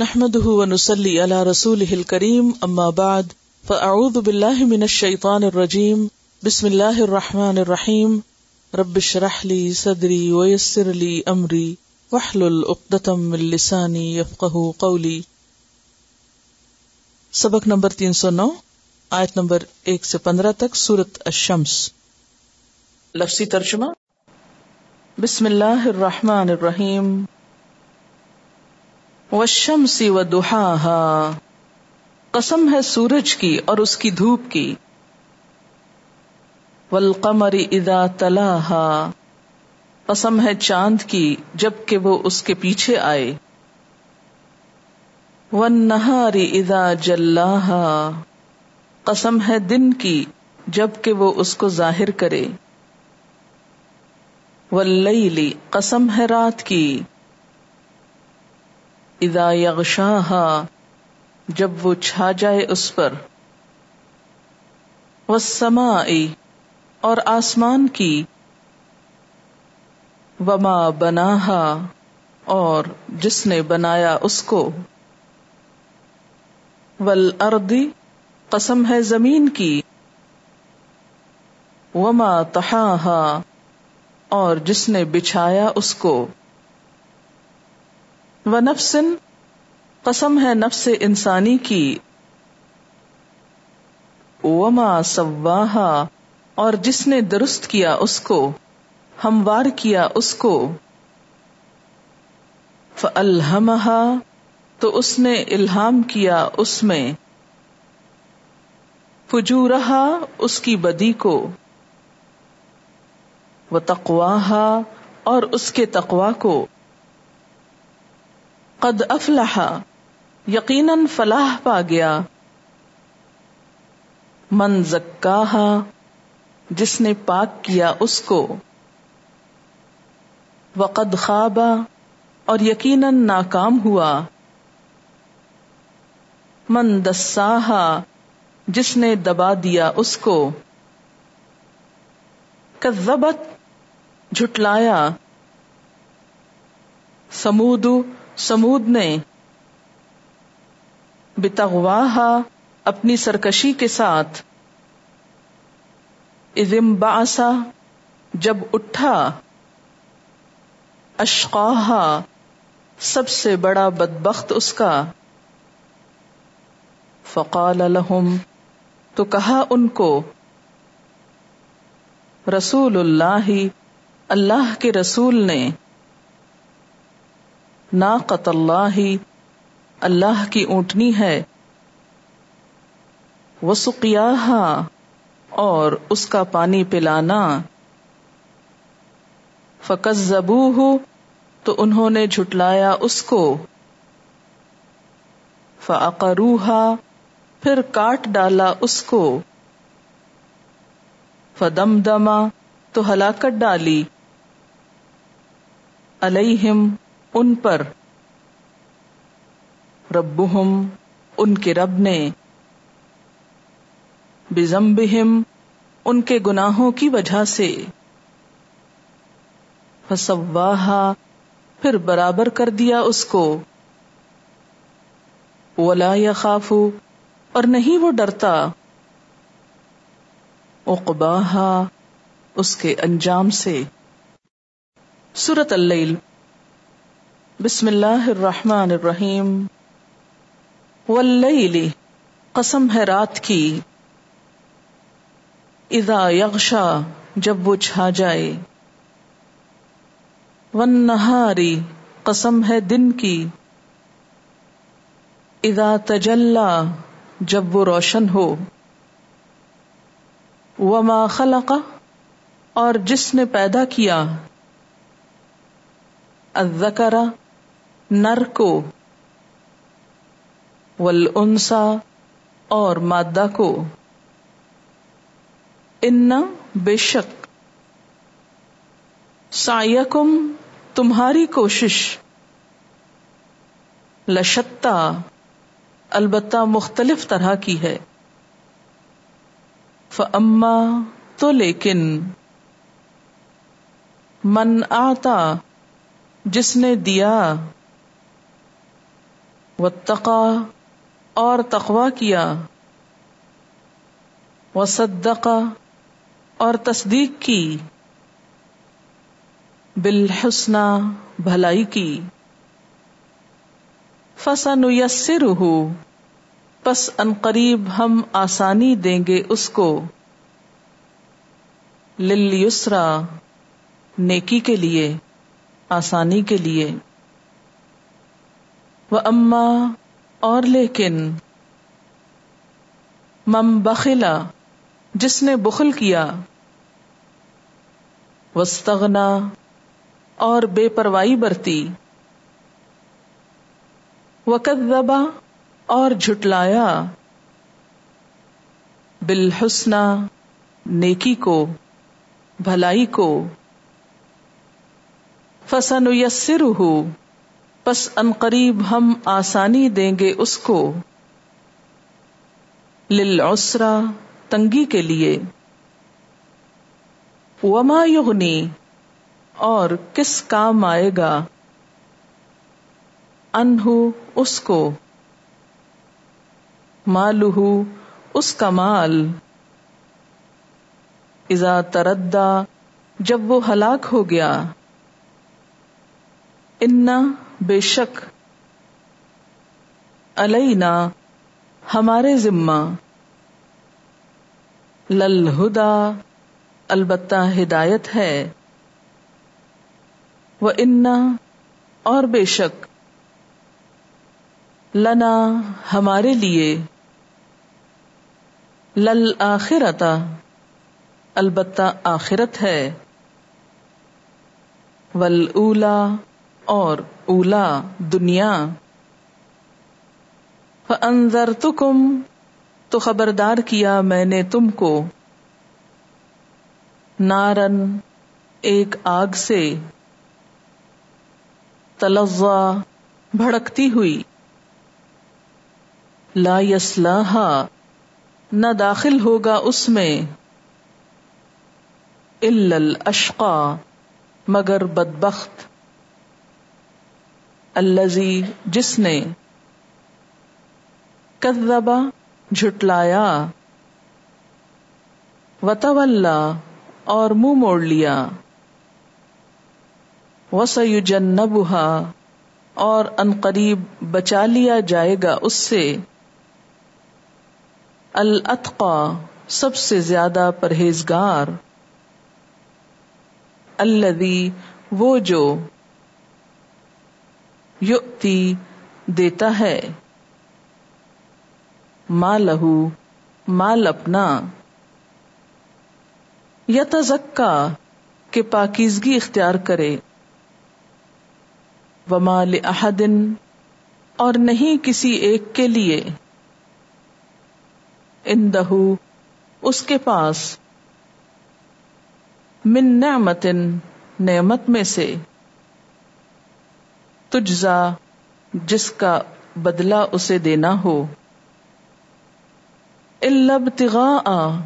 نحمده ونسلي على رسوله الكريم، أما بعد، فأعوذ بالله من الشيطان الرجيم، بسم الله الرحمن الرحيم، رب اشرح لي صدري ويسر لي أمري، واحلل عقدة من لساني يفقه قولي. سبق نمبر تین سو نو، آیت نمبر ایک سے پندرہ تک سورت الشمس. لفظی ترجمہ، بسم اللہ الرحمن الرحیم والشمس ودحاها قسم ہے سورج کی اور اس کی دھوپ کی۔ والقمر اذا تلاها۔ قسم ہے چاند کی جبکہ وہ اس کے پیچھے آئے۔ والنہار اذا جلاها۔ قسم ہے دن کی جبکہ وہ اس کو ظاہر کرے۔ واللیل، قسم ہے رات کی۔ ادا یغشاہا، جب وہ چھا جائے اس پر۔ والسماء، اور آسمان کی۔ وما بناہا، اور جس نے بنایا اس کو۔ والارض قسم ہے زمین کی۔ وما تحاہا اور جس نے بچھایا اس کو۔ و نفسن قسم ہے نفس انسانی کی۔ وما سواہا، اور جس نے درست کیا اس کو، ہموار کیا اس کو۔ فلحمہ تو اس نے الہام کیا اس میں۔ فجورہا اس کی بدی کو۔ وہ تقواہا اور اس کے تقوا کو۔ قد افلح، یقیناً فلاح پا گیا۔ من زکاہا جس نے پاک کیا اس کو۔ وقد خوابا اور یقیناً ناکام ہوا۔ من دساہا جس نے دبا دیا اس کو۔ کذبت، جھٹلایا۔ سمودو سمود نے بتغواہا اپنی سرکشی کے ساتھ ازم باسا جب اٹھا، اشقاہا سب سے بڑا بدبخت اس کا۔ فقال لهم، تو کہا ان کو، رسول اللہ اللہ کے رسول نے ناقت اللہ اللہ کی اونٹنی ہے۔ وہ اور اس کا پانی پلانا۔ فکس زبو ہو تو انہوں نے جھٹلایا اس کو۔ فعقروہا پھر کاٹ ڈالا اس کو۔ فدم دما تو ہلاکت ڈالی۔ علیہم ان پر. رب ان کے رب نے. بزمبہم ان کے گناہوں کی وجہ سے. فسواہا پھر برابر کر دیا اس کو. ولا یخاف اور نہیں وہ ڈرتا. اقباہا اس کے انجام سے. سورت اللیل بسم اللہ الرحمن الرحیم. واللیل، قسم ہے رات کی. اذا یغشا، جب وہ چھا جائے. والنہاری، قسم ہے دن کی. اذا تجلا، جب وہ روشن ہو. وما خلق، اور جس نے پیدا کیا. الذکر نر کو ولسا اور مادہ کو۔ ان بے شک سایکم تمہاری کوشش۔ لشتا، البتہ مختلف طرح کی ہے۔ فما تو لیکن، من آتا، جس نے دیا۔ وتقا اور تقوا کیا۔ وصدقا اور تصدیق کی۔ بالحسنہ بھلائی کی۔ فسن یسر ہو پس ان قریب ہم آسانی دیں گے اس کو۔ لليسرا نیکی کے لیے، آسانی کے لیے۔ وہ اما اور لیکن مم بخلا جس نے بخل کیا وسطنا اور بے پرواہی برتی وقت دبا اور جھٹلایا بالحسنہ نیکی کو، بھلائی کو فسن یسر ہو پس ان قریب ہم آسانی دیں گے اس کو۔ للعسرا تنگی کے لیے۔ وما یغنی اور کس کام آئے گا؟ انہو، اس کو۔ مالہ اس کا مال۔ ازا تردا، جب وہ ہلاک ہو گیا۔ انا بے شک علینا ہمارے ذمہ۔ للہدا البتہ ہدایت ہے۔ وہ انا اور بے شک لنا ہمارے لیے۔ لل آخرتا البتہ آخرت ہے۔ ول اولا اور اولا، دنیا۔ اندر تو کم تو خبردار کیا میں نے تم کو۔ نارن، ایک آگ سے۔ تلزا بھڑکتی ہوئی۔ لا یسلاح نہ داخل ہوگا اس میں۔ الاشقا مگر بدبخت۔ الزی جس نے کذبا جھٹلایا وطولہ اور منہ موڑ لیا، وسیجنبھا اور انقریب بچا لیا جائے گا اس سے، الاتقا سب سے زیادہ پرہیزگار الذي وہ جو یؤتی دیتا ہے۔ مال لہو مال اپنا۔ یتزکا، کہ پاکیزگی اختیار کرے۔ ومال احدن اور نہیں کسی ایک کے لیے۔ اندہ اس کے پاس۔ من نعمت نعمت میں سے۔ تجزا، جس کا بدلہ اسے دینا ہو۔ البتغاء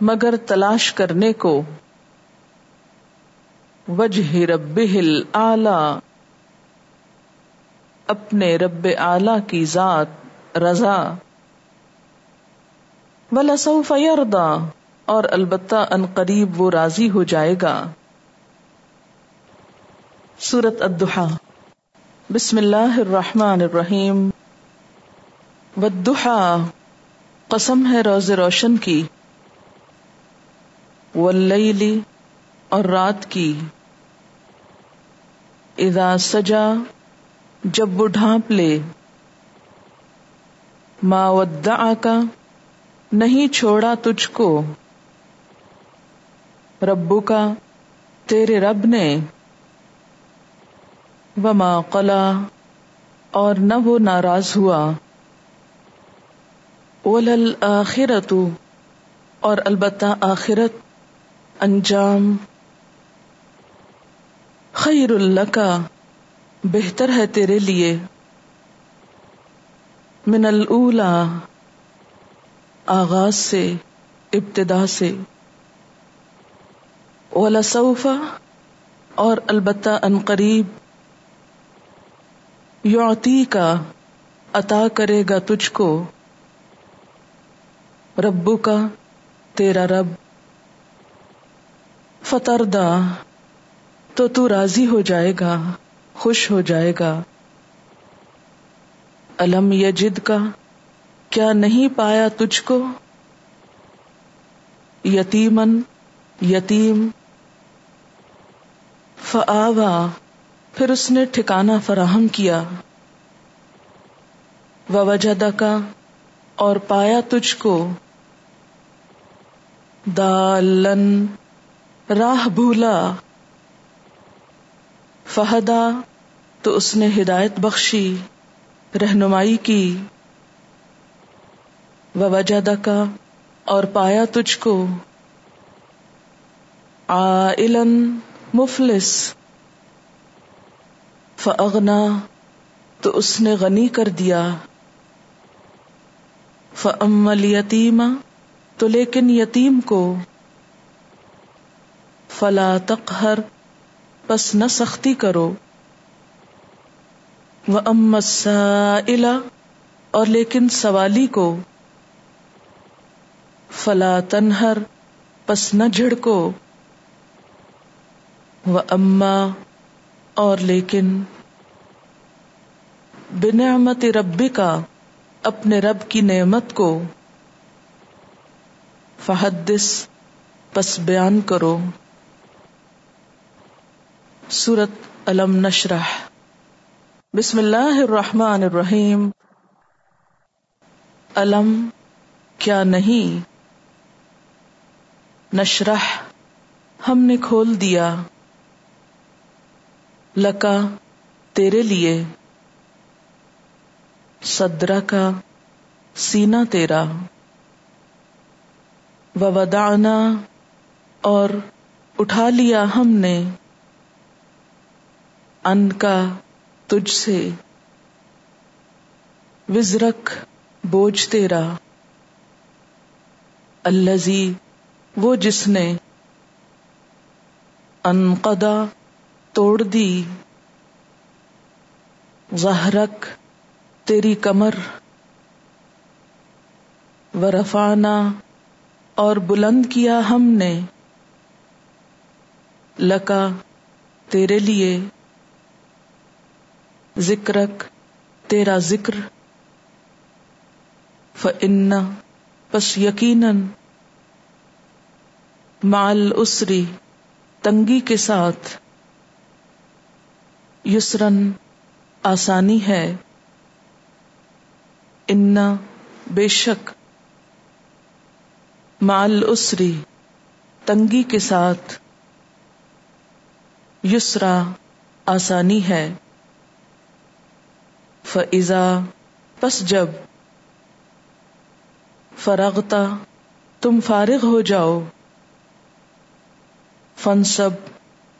مگر تلاش کرنے کو۔ وجہ رب اعلی اپنے رب اعلی کی ذات، رضا۔ ولاسوف یردا اور البتہ ان قریب وہ راضی ہو جائے گا۔ سورت الدحا۔ بسم اللہ الرحمن الرحیم۔ ودحا قسم ہے روز روشن کی۔ واللیلی اور رات کی۔ اذا سجا، جب وہ ڈھانپ لے۔ ما ودعا کا نہیں چھوڑا تجھ کو۔ ربو کا تیرے رب نے۔ وما قلا اور نہ وہ ناراض ہوا۔ ولل آخرت اور البتہ آخرت انجام۔ خیر اللہ کا بہتر ہے تیرے لیے۔ من الا آغاز سے، ابتدا سے۔ لسوفا اور البتہ ان قریب۔ یوتی کا عطا کرے گا تجھ کو ربو کا تیرا رب۔ فتردا تو تو راضی ہو جائے گا، خوش ہو جائے گا۔ الم یجد کا کیا نہیں پایا تجھ کو یتیمن یتیم۔ فآوا پھر اس نے ٹھکانا فراہم کیا۔ وجہ کا اور پایا تجھ کو۔ دالن، راہ بھولا۔ فہدا، تو اس نے ہدایت بخشی، رہنمائی کی۔ وجہ کا اور پایا تجھ کو۔ آئلن مفلس۔ فغنا تو اس نے غنی کر دیا۔ فمل یتیم تو لیکن یتیم کو۔ فلا تقہر، پس نہ سختی کرو۔ وہ امسا اور لیکن سوالی کو۔ فلا تنہر پس نہ جھڑکو۔ وہ اما اور لیکن بنعمت ربی کا اپنے رب کی نعمت کو فحدث، پس بیان کرو۔ سورت علم نشرح بسم اللہ الرحمن الرحیم۔ علم کیا نہیں؟ نشرح۔ ہم نے کھول دیا۔ لکا، تیرے لیے۔ صدرہ کا سینا تیرا۔ ودانا اور اٹھا لیا ہم نے۔ ان کا تجھ سے۔ وزرک، بوجھ تیرا۔ الزی وہ جس نے۔ انقدا توڑ دی زہرک تیری کمر۔ ورفانا اور بلند کیا ہم نے۔ لکا تیرے لیے۔ ذکرک تیرا ذکر۔ فن پس یقیناً مال اسری تنگی کے ساتھ۔ یسرن آسانی ہے۔ ان بے شک مال اسری تنگی کے ساتھ یسرا آسانی ہے۔ فضا پس جب فراغتا تم فارغ ہو جاؤ فن سب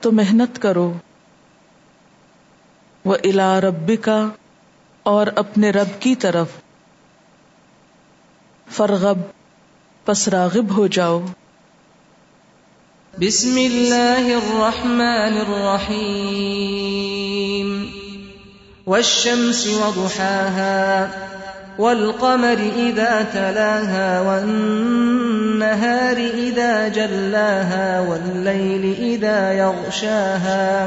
تو محنت کرو۔ وہ الا ربی کا اور اپنے رب کی طرف۔ فرغب، پس راغب ہو جاؤ۔ بسم اللہ الرحمن الرحیم۔ والشمس وضحاها، والقمر إذا تلاها، والنهار إذا جلاها والليل إذا يغشاها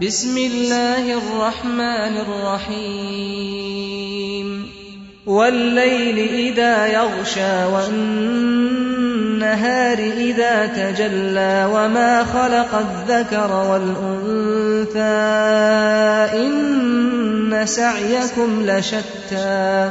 بسم اللہ الرحمن الرحیم والليل إذا يغشى والنهار إذا تجلى وما خلق الذكر والأنثى إن سعيكم لشتى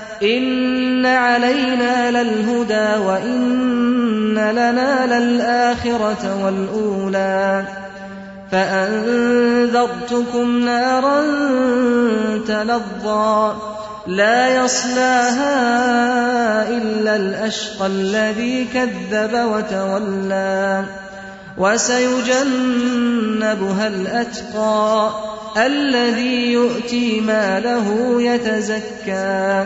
إن علينا للهدى وإن لنا للآخرة والأولى فأنذرتكم نارا تلظى لا يصلاها إلا الأشقى الذي كذب وتولى وسيجنبها الأتقى الذي يؤتي ماله يتزكى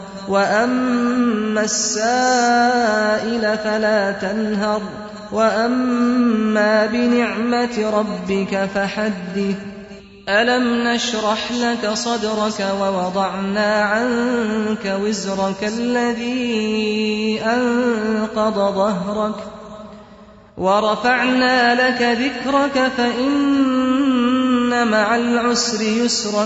وأما السائل فلا تنهر وأما بنعمة ربك فحدث ألم نشرح لك صدرك ووضعنا عنك وزرك الذي أنقض ظهرك ورفعنا لك ذكرك فإن مع العسر يسرا